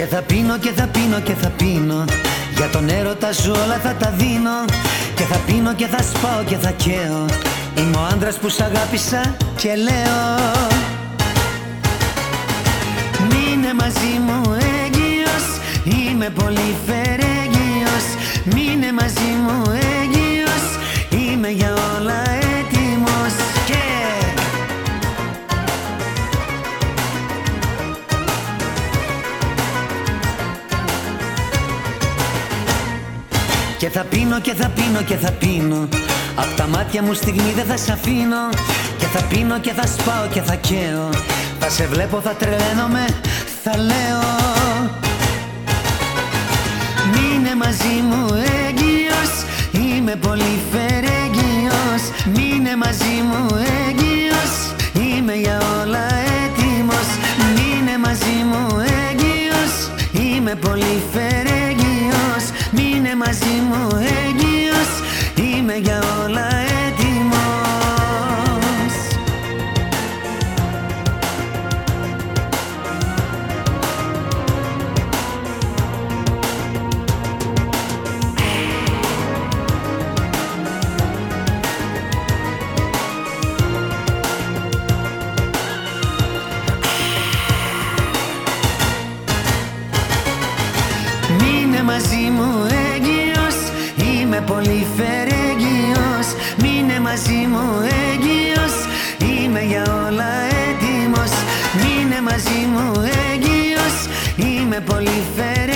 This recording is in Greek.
Και θα πίνω και θα πίνω και θα πίνω. Για τον έρωτα σου όλα θα τα δίνω Και θα πίνω και θα σπάω και θα καίω. Είμαι ο άντρας που σ' αγάπησα και λέω Μείνε μαζί μου έγκυος Είμαι πολύ φερέγγιος Μείνε μαζί μου έγκυος Και θα πίνω και θα πίνω και θα πίνω. Απ' τα μάτια μου στιγμή δεν θα σ' αφήνω. Και θα πίνω και θα σπάω και θα καίω. Θα σε βλέπω θα τρελαίνομαι θα λέω. Μείνε μαζί μου έγκυος Είμαι πολύ φερέγγιος Μείνε μαζί μου έγκυος Είμαι για όλα έτοιμος. Μείνε μαζί μου έγκυος Είμαι πολύ φερέγγιος Μείνε μαζί μου έγκυος Είμαι για όλα έτοιμος Μείνε μαζί μου έγκυος. Είμαι πολύ φερέγγιος Μείνε μαζί μου έγκυος. Είμαι για όλα έτοιμος. Μείνε μαζί μου έγκυος. Είμαι πολύ φερέγγιος